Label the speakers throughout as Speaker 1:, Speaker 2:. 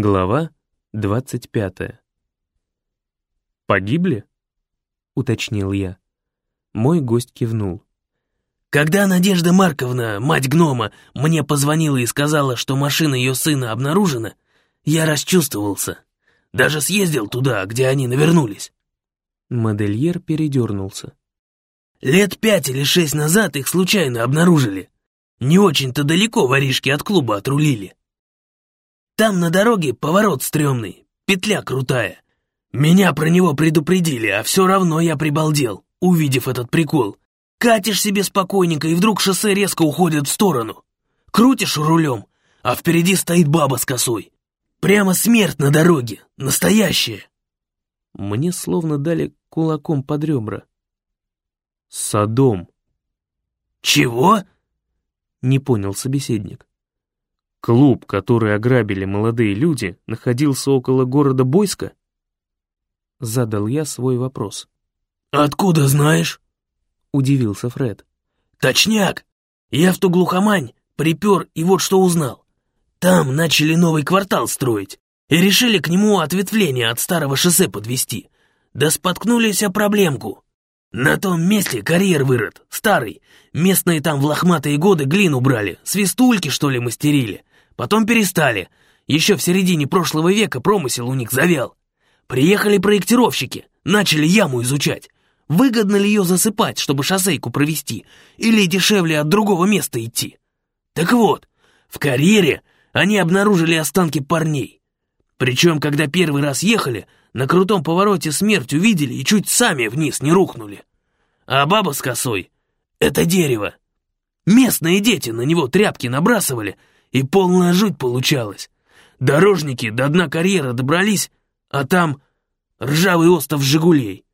Speaker 1: Глава 25. «Погибли?» — уточнил я. Мой гость кивнул.
Speaker 2: «Когда Надежда Марковна, мать гнома, мне позвонила и сказала, что машина ее сына обнаружена, я расчувствовался. Даже съездил туда, где они навернулись».
Speaker 1: Модельер передернулся.
Speaker 2: «Лет пять или шесть назад их случайно обнаружили. Не очень-то далеко воришки от клуба отрулили. Там на дороге поворот стрёмный, петля крутая. Меня про него предупредили, а все равно я прибалдел, увидев этот прикол. Катишь себе спокойненько, и вдруг шоссе резко уходит в сторону. Крутишь рулем, а впереди стоит баба с косой. Прямо смерть на дороге, настоящая.
Speaker 1: Мне словно дали кулаком под ребра. Садом.
Speaker 2: Чего?
Speaker 1: Не понял собеседник. Клуб, который ограбили молодые люди, находился около города Бойска? Задал я свой вопрос.
Speaker 2: «Откуда знаешь?»
Speaker 1: — удивился Фред.
Speaker 2: «Точняк! Я в ту глухомань припер и вот что узнал. Там начали новый квартал строить и решили к нему ответвление от старого шоссе подвести. Да споткнулись о проблемку. На том месте карьер вырод, старый. Местные там в лохматые годы глину брали, свистульки, что ли, мастерили. Потом перестали. Еще в середине прошлого века промысел у них завял. Приехали проектировщики, начали яму изучать. Выгодно ли ее засыпать, чтобы шоссейку провести, или дешевле от другого места идти? Так вот, в карьере они обнаружили останки парней. Причем, когда первый раз ехали, на крутом повороте смерть увидели и чуть сами вниз не рухнули. А баба с косой — это дерево. Местные дети на него тряпки набрасывали — и полная жуть получалась. Дорожники до дна карьера добрались, а там ржавый остов «Жигулей».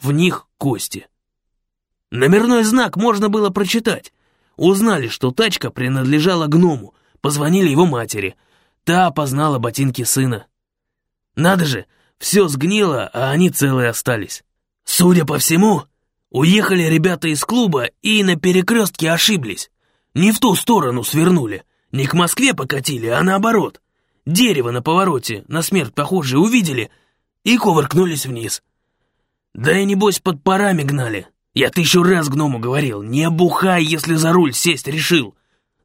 Speaker 2: В них кости. Номерной знак можно было прочитать. Узнали, что тачка принадлежала гному, позвонили его матери. Та опознала ботинки сына. Надо же, все сгнило, а они целые остались. Судя по всему, уехали ребята из клуба и на перекрестке ошиблись. Не в ту сторону свернули. Не к Москве покатили, а наоборот. Дерево на повороте, на смерть похожее, увидели и кувыркнулись вниз. Да и небось под парами гнали. Я тысячу раз гному говорил, не бухай, если за руль сесть решил.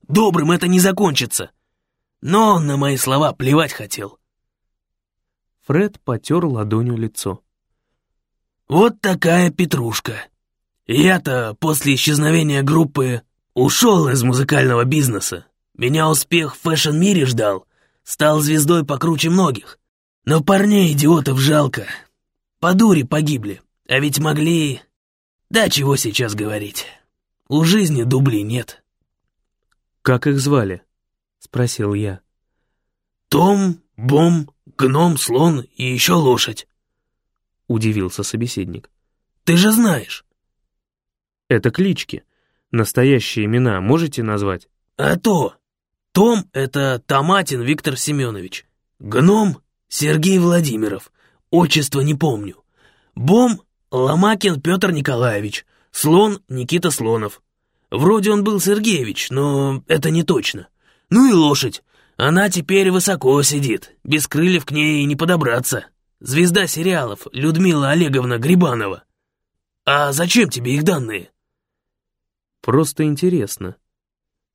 Speaker 2: Добрым это не закончится. Но он на мои слова плевать хотел.
Speaker 1: Фред потер ладонью лицо.
Speaker 2: Вот такая петрушка. Я-то после исчезновения группы ушел из музыкального бизнеса. Меня успех в фэшн-мире ждал. Стал звездой покруче многих. Но парней идиотов жалко. По дуре погибли. А ведь могли... Да чего сейчас говорить. У жизни дублей нет.
Speaker 1: «Как их звали?» — спросил я.
Speaker 2: «Том, Бом, Гном, Слон и еще лошадь», — удивился собеседник. «Ты же знаешь».
Speaker 1: «Это клички. Настоящие имена можете назвать?»
Speaker 2: «А то! Том — это Томатин Виктор Семенович. Гном — Сергей Владимиров. Отчество не помню. Бом — Ломакин Петр Николаевич. Слон — Никита Слонов. Вроде он был Сергеевич, но это не точно. Ну и лошадь. Она теперь высоко сидит. Без крыльев к ней не подобраться. Звезда сериалов Людмила Олеговна Грибанова. А зачем тебе их данные?
Speaker 1: Просто интересно.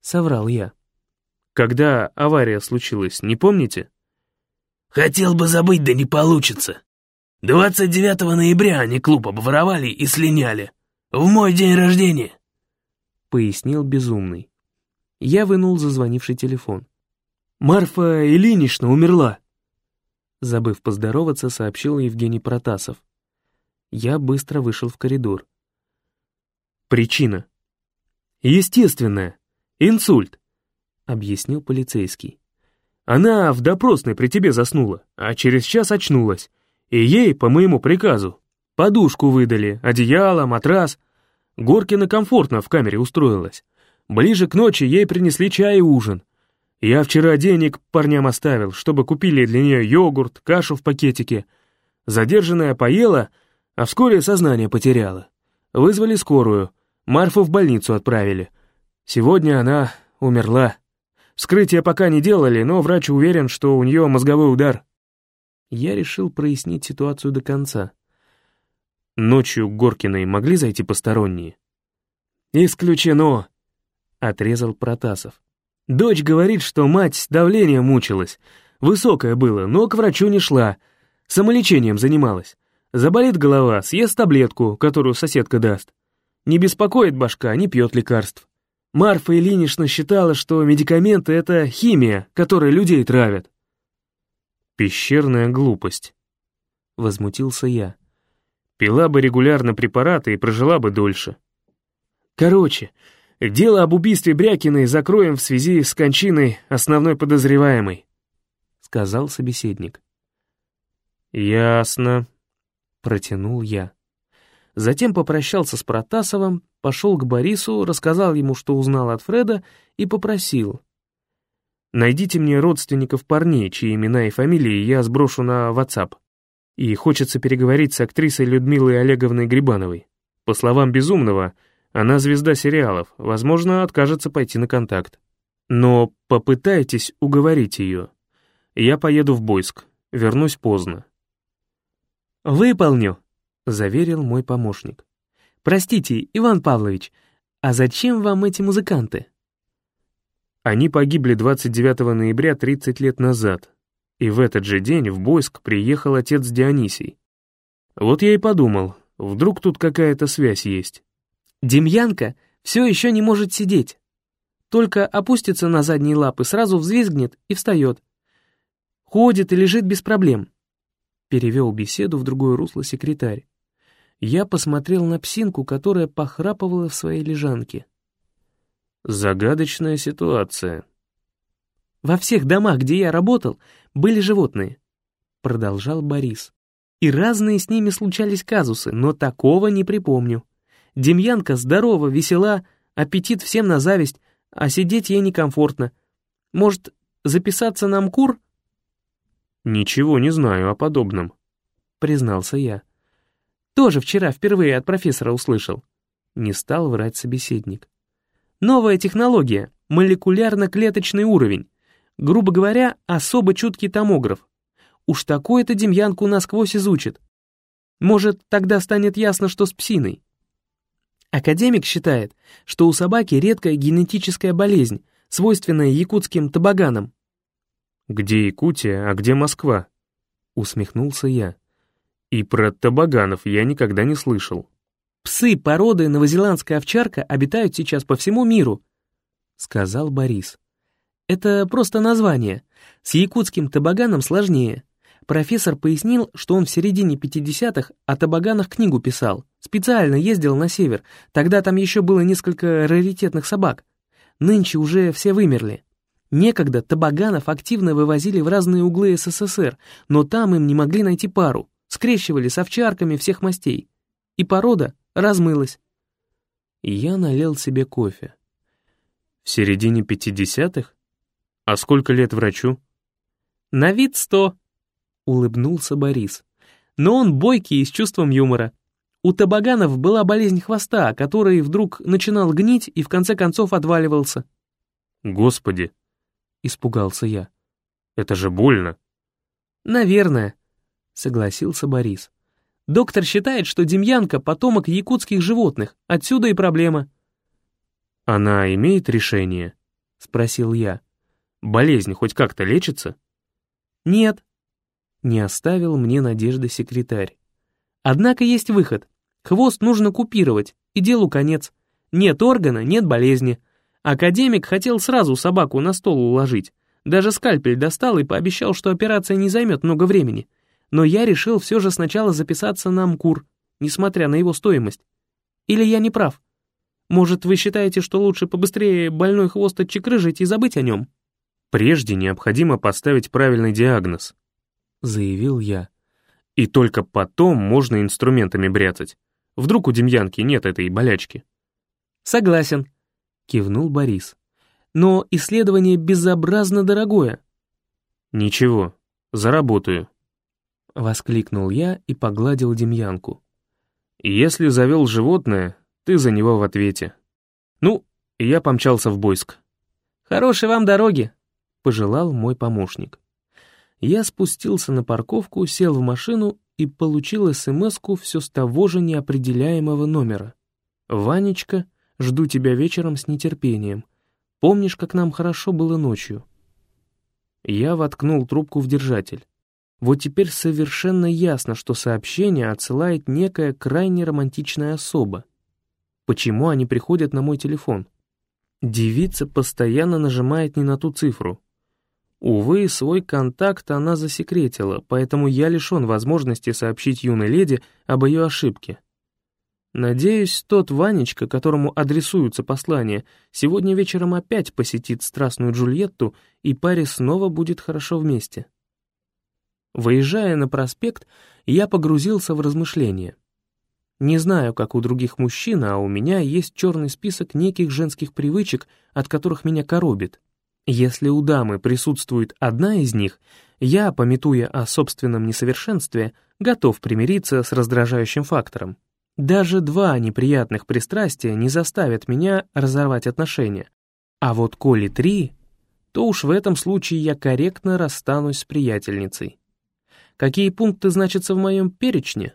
Speaker 1: Соврал я. Когда авария случилась, не помните?
Speaker 2: Хотел бы забыть, да не получится. 29 ноября они клуб обворовали и слиняли. В мой день рождения.
Speaker 1: Пояснил безумный. Я вынул зазвонивший телефон. «Марфа Ильинична умерла!» Забыв поздороваться, сообщил Евгений Протасов. Я быстро вышел в коридор. Причина. Естественная. Инсульт. — объяснил полицейский. «Она в допросной при тебе заснула, а через час очнулась. И ей, по моему приказу, подушку выдали, одеяло, матрас. Горкина комфортно в камере устроилась. Ближе к ночи ей принесли чай и ужин. Я вчера денег парням оставил, чтобы купили для нее йогурт, кашу в пакетике. Задержанная поела, а вскоре сознание потеряла. Вызвали скорую, Марфу в больницу отправили. Сегодня она умерла.
Speaker 2: Вскрытие пока не делали, но врач уверен, что у нее мозговой удар. Я решил прояснить ситуацию до конца. Ночью к Горкиной могли зайти посторонние? «Исключено!» — отрезал Протасов. «Дочь говорит, что мать давление мучилась. Высокое было, но к врачу не шла. Самолечением занималась. Заболит голова, съест таблетку, которую соседка даст. Не беспокоит башка, не пьет лекарств. Марфа Ильинична считала, что медикаменты — это химия, которой людей травят. «Пещерная глупость», — возмутился я. «Пила бы регулярно препараты и прожила бы дольше». «Короче, дело об убийстве Брякиной закроем в связи с кончиной основной подозреваемой», — сказал собеседник. «Ясно», — протянул я. Затем попрощался с Протасовым, пошел к Борису, рассказал ему, что узнал от Фреда, и попросил. «Найдите мне родственников парней, чьи имена и фамилии я сброшу на WhatsApp. И хочется переговорить с актрисой Людмилой Олеговной Грибановой. По словам Безумного, она звезда сериалов, возможно, откажется пойти на контакт. Но попытайтесь уговорить ее. Я поеду в Бойск, вернусь поздно».
Speaker 3: «Выполню», — заверил мой помощник. «Простите, Иван Павлович, а зачем вам эти музыканты?»
Speaker 2: Они погибли 29 ноября 30 лет назад, и в этот же день в Бойск приехал отец Дионисий. Вот я и подумал, вдруг тут какая-то связь есть.
Speaker 3: Демьянка все еще не может сидеть. Только опустится на задние лапы, сразу взвизгнет и встает. Ходит и лежит без проблем. Перевел беседу в другое русло секретарь. Я посмотрел на псинку, которая похрапывала в своей лежанке.
Speaker 2: Загадочная ситуация.
Speaker 3: Во всех домах, где я работал, были животные, продолжал Борис. И разные с ними случались казусы, но такого не припомню. Демьянка здорова, весела, аппетит всем на зависть, а сидеть ей некомфортно. Может, записаться на мкур?
Speaker 2: Ничего не знаю о подобном, признался я.
Speaker 3: Тоже вчера впервые от профессора услышал. Не стал врать собеседник. Новая технология, молекулярно-клеточный уровень. Грубо говоря, особо чуткий томограф. Уж такой-то Демьянку насквозь изучит. Может, тогда станет ясно, что с псиной. Академик считает, что у собаки редкая генетическая болезнь, свойственная якутским табаганам.
Speaker 2: «Где Якутия, а где Москва?» — усмехнулся я. И про табаганов я никогда не слышал.
Speaker 3: «Псы породы новозеландская овчарка обитают сейчас по всему миру», — сказал Борис. «Это просто название. С якутским табаганом сложнее. Профессор пояснил, что он в середине 50-х о табаганах книгу писал. Специально ездил на север. Тогда там еще было несколько раритетных собак. Нынче уже все вымерли. Некогда табаганов активно вывозили в разные углы СССР, но там им не могли найти пару скрещивали с овчарками всех мастей, и порода размылась.
Speaker 2: я налил себе кофе. В середине пятидесятых? А сколько лет врачу?
Speaker 3: На вид сто, улыбнулся Борис. Но он бойкий и с чувством юмора. У табаганов была болезнь хвоста, который вдруг начинал гнить и в конце концов отваливался.
Speaker 2: «Господи!» — испугался я. «Это же больно!»
Speaker 3: «Наверное», согласился Борис. Доктор считает, что Демьянка — потомок якутских животных, отсюда и проблема.
Speaker 2: «Она имеет решение?» — спросил я. «Болезнь хоть как-то лечится?»
Speaker 3: «Нет», — не оставил мне надежды секретарь. «Однако есть выход. Хвост нужно купировать, и делу конец. Нет органа, нет болезни. Академик хотел сразу собаку на стол уложить. Даже скальпель достал и пообещал, что операция не займет много времени но я решил все же сначала записаться на МКУР, несмотря на его стоимость. Или я не прав? Может, вы считаете, что лучше побыстрее больной хвост отчекрыжить и забыть о нем?
Speaker 2: Прежде необходимо поставить правильный диагноз, заявил я. И только потом можно инструментами бряцать. Вдруг у Демьянки нет этой болячки.
Speaker 3: Согласен, кивнул Борис. Но исследование безобразно дорогое.
Speaker 2: Ничего, заработаю.
Speaker 3: — воскликнул я и погладил Демьянку.
Speaker 2: «Если завел животное, ты за него в ответе. Ну, я помчался в Бойск».
Speaker 3: «Хорошей вам дороги,
Speaker 2: пожелал мой помощник. Я спустился на парковку, сел в машину и получил смс все с того же неопределяемого номера. «Ванечка, жду тебя вечером с нетерпением. Помнишь, как нам хорошо было ночью?» Я воткнул трубку в держатель. Вот теперь совершенно ясно, что сообщение отсылает некая крайне романтичная особа. Почему они приходят на мой телефон? Девица постоянно нажимает не на ту цифру. Увы, свой контакт она засекретила, поэтому я лишен возможности сообщить юной леди об ее ошибке. Надеюсь, тот Ванечка, которому адресуются послания, сегодня вечером опять посетит страстную Джульетту, и паре снова будет хорошо вместе. Выезжая на проспект, я погрузился в размышления. Не знаю, как у других мужчин, а у меня есть черный список неких женских привычек, от которых меня коробит. Если у дамы присутствует одна из них, я, пометуя о собственном несовершенстве, готов примириться с раздражающим фактором. Даже два неприятных пристрастия не заставят меня разорвать отношения. А вот коли три, то уж в этом случае я корректно расстанусь с приятельницей. Какие пункты значатся в моем перечне?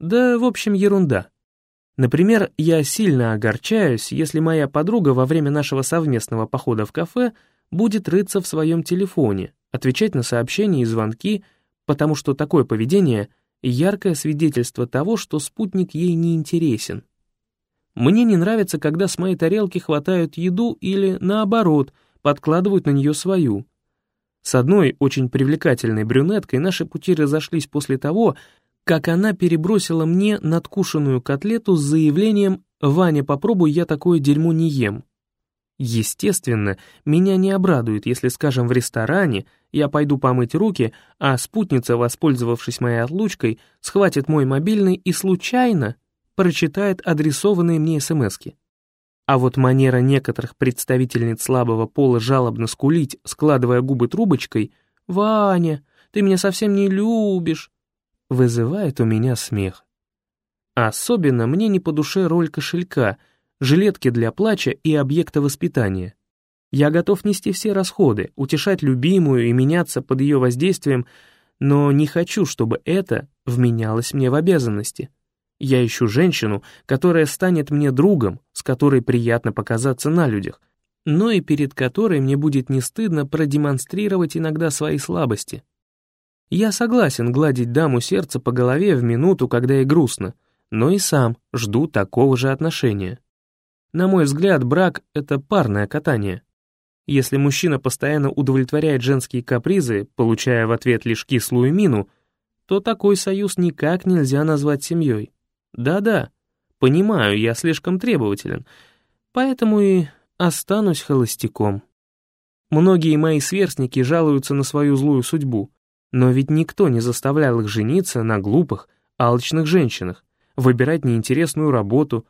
Speaker 2: Да, в общем, ерунда. Например, я сильно огорчаюсь, если моя подруга во время нашего совместного похода в кафе будет рыться в своем телефоне, отвечать на сообщения и звонки, потому что такое поведение — яркое свидетельство того, что спутник ей не интересен. Мне не нравится, когда с моей тарелки хватают еду или, наоборот, подкладывают на нее свою. С одной очень привлекательной брюнеткой наши пути разошлись после того, как она перебросила мне надкушенную котлету с заявлением «Ваня, попробуй, я такое дерьмо не ем». Естественно, меня не обрадует, если, скажем, в ресторане я пойду помыть руки, а спутница, воспользовавшись моей отлучкой, схватит мой мобильный и случайно прочитает адресованные мне смски. А вот манера некоторых представительниц слабого пола жалобно скулить, складывая губы трубочкой «Ваня, ты меня совсем не любишь», вызывает у меня смех. Особенно мне не по душе роль кошелька — жилетки для плача и объекта воспитания. Я готов нести все расходы, утешать любимую и меняться под ее воздействием, но не хочу, чтобы это вменялось мне в обязанности. Я ищу женщину, которая станет мне другом, с которой приятно показаться на людях, но и перед которой мне будет не стыдно продемонстрировать иногда свои слабости. Я согласен гладить даму сердца по голове в минуту, когда ей грустно, но и сам жду такого же отношения. На мой взгляд, брак — это парное катание. Если мужчина постоянно удовлетворяет женские капризы, получая в ответ лишь кислую мину, то такой союз никак нельзя назвать семьей. Да-да, понимаю, я слишком требователен, поэтому и останусь холостяком. Многие мои сверстники жалуются на свою злую судьбу, но ведь никто не заставлял их жениться на глупых, алчных женщинах, выбирать неинтересную работу,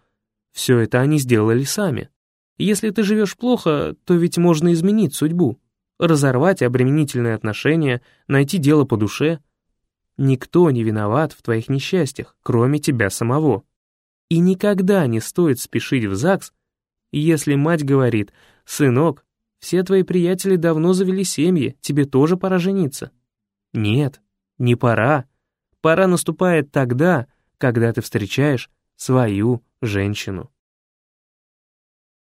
Speaker 2: все это они сделали сами. Если ты живешь плохо, то ведь можно изменить судьбу, разорвать обременительные отношения, найти дело по душе. Никто не виноват в твоих несчастьях, кроме тебя самого. И никогда не стоит спешить в ЗАГС, если мать говорит, «Сынок, все твои приятели давно завели семьи, тебе тоже пора жениться». Нет, не пора. Пора наступает тогда, когда ты встречаешь свою женщину.